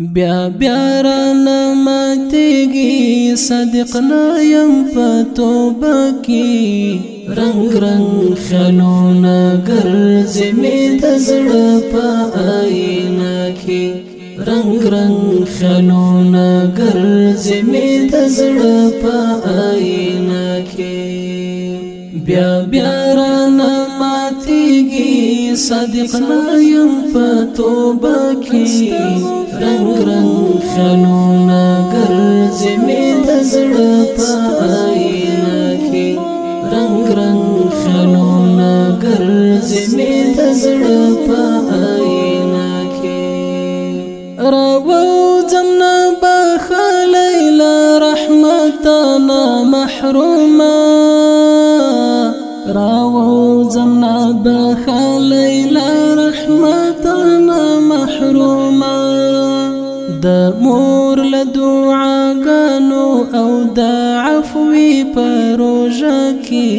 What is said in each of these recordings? بیا بیا را نماتیگی صدق نایم پا توبه کی رنگ رنگ خیالونا گرزی می دزڑ پا آئینا کی رنگ رنگ خیالونا گرزی می دزڑ پا آئینا کی بیا بیا را صادق ما ينفى توباكي رنگ رنگ خلونا ګرځې من د زړه رنگ رنگ خلونا ګرځې من د زړه په آینه کې رحمتنا محروم د مور له دعاګانو او د عفوي پروژه کې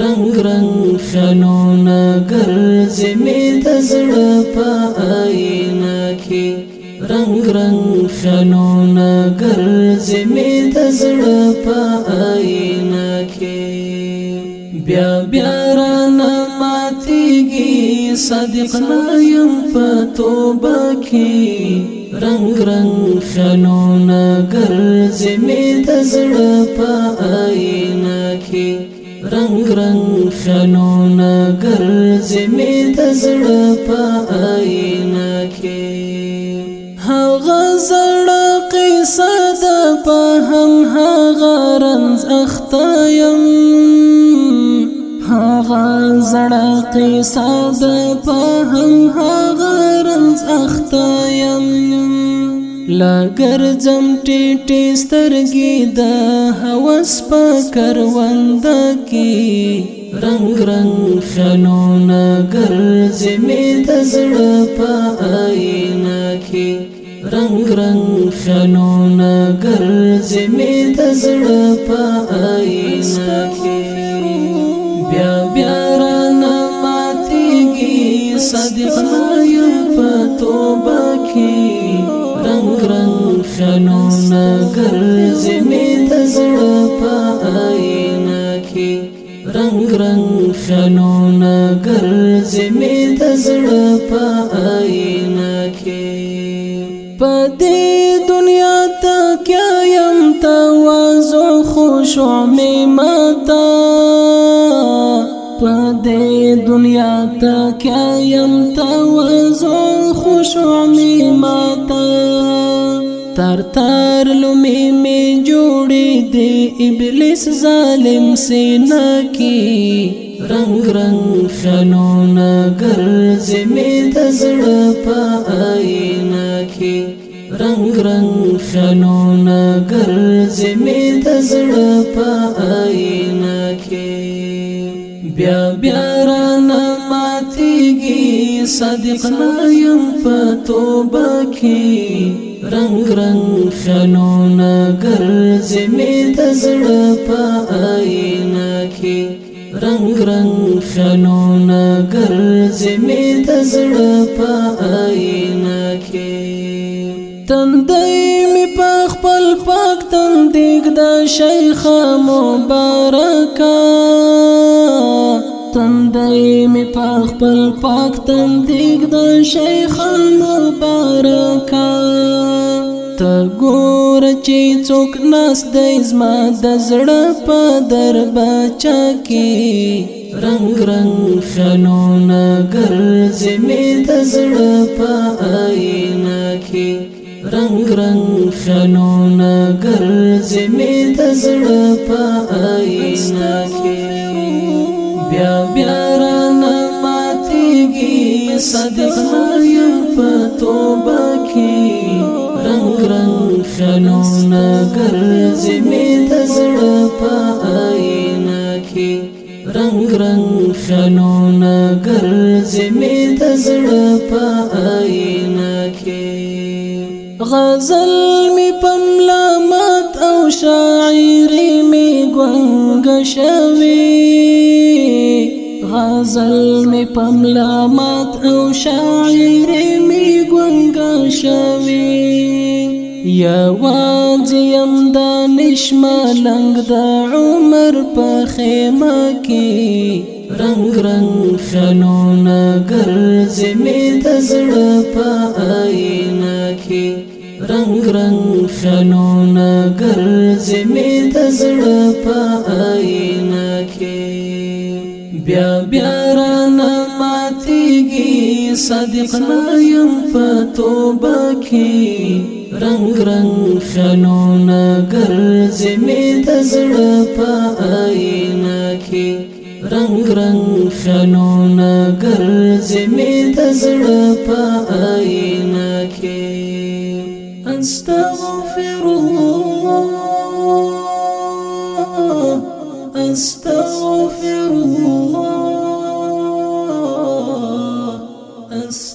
رنگ رنگ خلونه ګرځي مې د زړه په آینه کې رنگ رنگ خلونه ګرځي مې د زړه په آینه کې بیا بیا رانه ماتيږي صادق نه يم په توبه کې رنگ رنگ خیالونه ګرځې مې د زړه په آینه کې رنگ رنگ خیالونه ګرځې مې د زړه په آینه کې هغه زړه قصه د په هم هغه رنز اخته یم هغه زړه قصه د په هم هغه رنز لګر زم ټټې سترګې د هوس په کرونده کې رنگ رنگ خلونه ګرځې مې د زړه په آینه کې رنگ رنگ خلونه ګرځې مې د زړه په آینه کې بیا بیا را نه ماتېږي صدق یم په توبه کې آینه کې رنگ رنگ خلونه ګرځې مې د زړه په آینه کې په دې دنیا ته کیا يم تواضع خوشو مې متا په دې دنیا ته کیا يم تواضع خوشو مې تر تر لومې می جوړې دی ابلیس ظالم سینا کی رنگ رنگ خلونا ګرځې می د زړه په آینا کی رنگ رنگ خلونا ګرځې می د زړه په آینا کی بیا بیا رانه ماتېږي صادق نه يم په توبه کې رنگ رنگ خیالونه ګرځې مې د زړه په آینه کې رنگ رنگ خیالونه ګرځې مې د زړه په آینه کې تندې مې په خپل پاک تندې د شیخ مبارکا تندې می په خپل پاک تندې د شیخ مبارک ته ګور چې څوک ناس د زما د زړه په در بچا کې رنگ رنگ خلونه ګرځې می د زړه په آینه کې رنگ رنگ خلونه ګرځې می د زړه په آینه کې بیا بیا رانه ماتېږي صادق مریم په توبه کې رنگ رنگ خیالونه ګرځي مې د زړه په آینه کې رنگ رنگ خیالونه ګرځي مې د زړه په آینه کې غزل می پملا مات او شاعري می ګنګ شوي غزل می پملامت او شاعر می ګونګا شوی یا واځیم د نشملنګ د عمر په خیمه کې رنگ رنگ خلونه ګرځې می د زړه په آینه کې رنگ رنگ خلونه ګرځې می د زړه په آینه بیا بیا را نماتیگی صادق نایم فتوبا کی رنگ رنگ خلونا گرزی می دزر پا آئینا کی رنگ رنگ خلونا گرزی می دزر پا آئینا کی استغفر الله